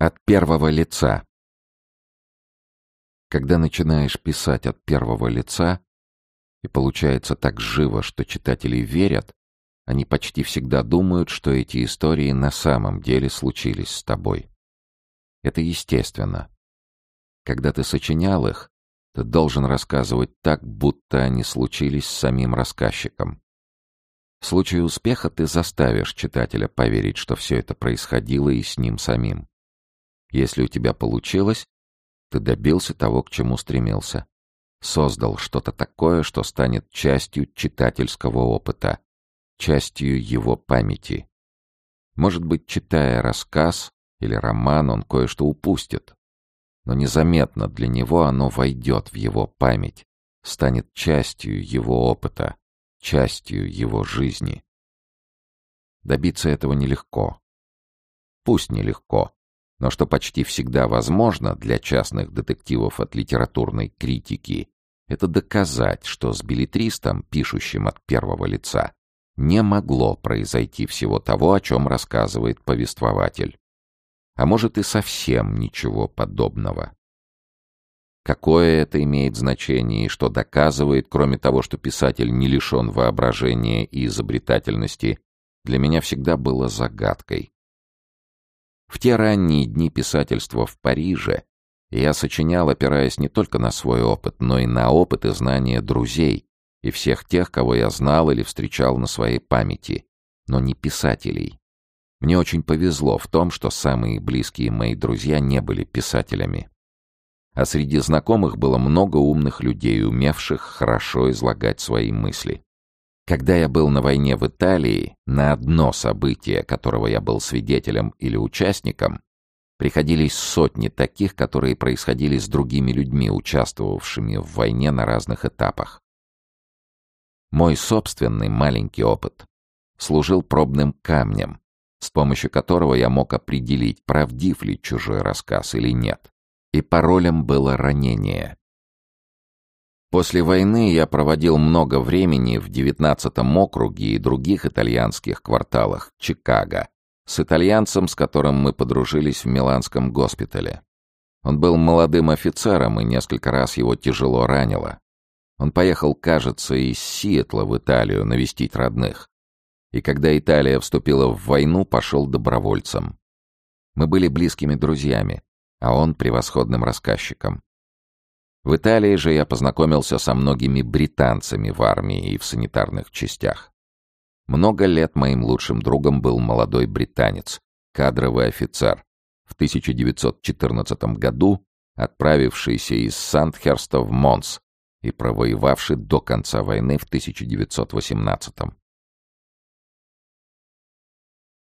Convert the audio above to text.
От первого лица. Когда начинаешь писать от первого лица, и получается так живо, что читатели верят, они почти всегда думают, что эти истории на самом деле случились с тобой. Это естественно. Когда ты сочинял их, ты должен рассказывать так, будто они случились с самим рассказчиком. В случае успеха ты заставишь читателя поверить, что все это происходило и с ним самим. Если у тебя получилось, ты добился того, к чему стремился. Создал что-то такое, что станет частью читательского опыта, частью его памяти. Может быть, читая рассказ или роман, он кое-что упустит. Но незаметно для него оно войдет в его память, станет частью его опыта, частью его жизни. Добиться этого нелегко. Пусть нелегко но что почти всегда возможно для частных детективов от литературной критики, это доказать, что с билетристом, пишущим от первого лица, не могло произойти всего того, о чем рассказывает повествователь. А может и совсем ничего подобного. Какое это имеет значение и что доказывает, кроме того, что писатель не лишен воображения и изобретательности, для меня всегда было загадкой. В те ранние дни писательства в Париже я сочинял, опираясь не только на свой опыт, но и на опыт и знания друзей и всех тех, кого я знал или встречал на своей памяти, но не писателей. Мне очень повезло в том, что самые близкие мои друзья не были писателями. А среди знакомых было много умных людей, умевших хорошо излагать свои мысли. Когда я был на войне в Италии, на одно событие, которого я был свидетелем или участником, приходились сотни таких, которые происходили с другими людьми, участвовавшими в войне на разных этапах. Мой собственный маленький опыт служил пробным камнем, с помощью которого я мог определить, правдив ли чужой рассказ или нет. И паролем было ранение. После войны я проводил много времени в 19-м округе и других итальянских кварталах Чикаго с итальянцем, с которым мы подружились в Миланском госпитале. Он был молодым офицером, и несколько раз его тяжело ранило. Он поехал, кажется, из Сиэтла в Италию навестить родных. И когда Италия вступила в войну, пошел добровольцем. Мы были близкими друзьями, а он превосходным рассказчиком. В Италии же я познакомился со многими британцами в армии и в санитарных частях. Много лет моим лучшим другом был молодой британец, кадровый офицер, в 1914 году отправившийся из Сандхерста в Монс и провоевавший до конца войны в 1918.